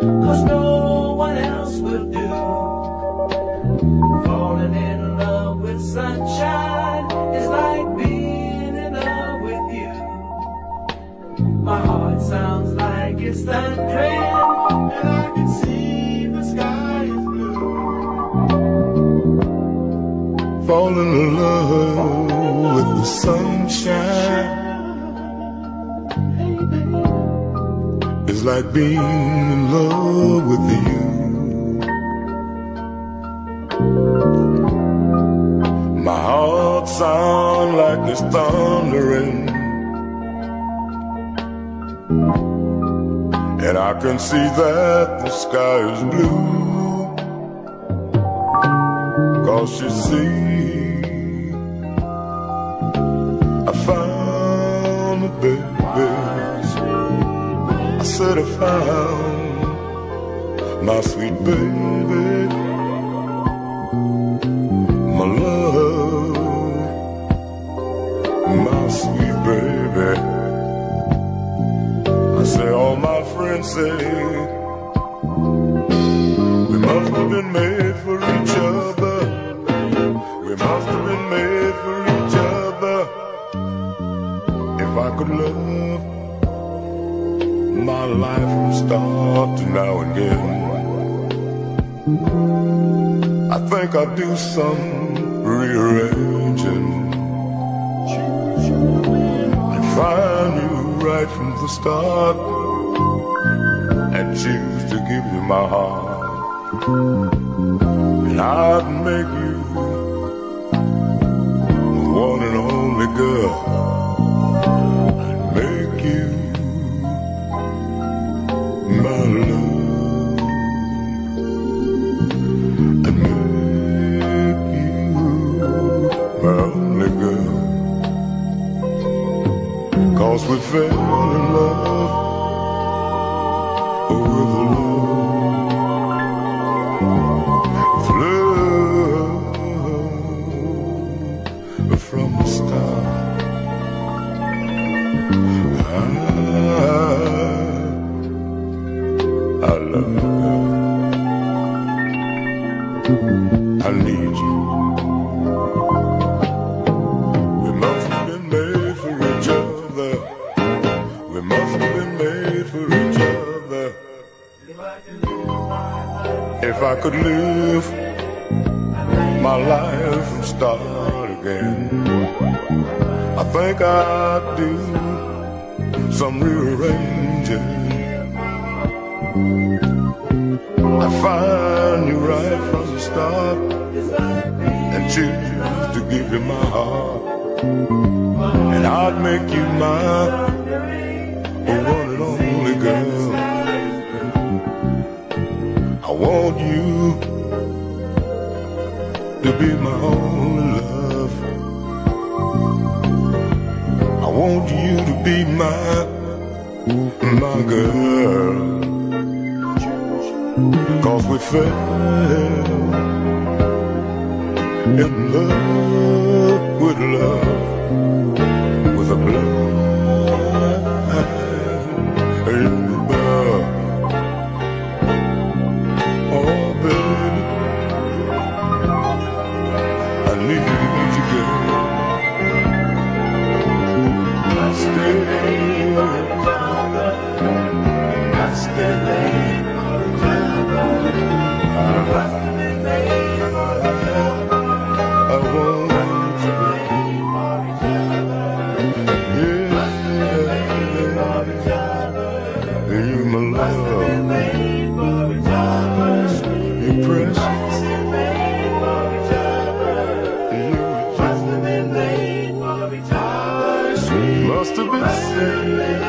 Cause no one else would do. Falling in love with sunshine Is like being in love with you. My heart sounds like it's thundering And I can see the sky is blue. Falling in love with the sunshine. Like being in love with you. My heart sounds like it's thundering. And I can see that the sky is blue. Cause you see, I found I found my sweet baby, my love, my sweet baby. I say all my friends say we must have been made for each other. We must have been made for each other. If I could love my life from start to now and again, I think I'll do some rearranging. And find you right from the start. And choose to give you my heart. And I'd make you Cause we fell in love with love, with love from the start. I, I love you. I need you. Could live my life and start again, I think I'd do some rearranging. I'd find you right from the start and choose to give you my heart. And I'd make you my one and only girl. I want you to be my only love. I want you to be my, my girl. Cause we fell in love with love, with a blind You my love, you must have been. Saved.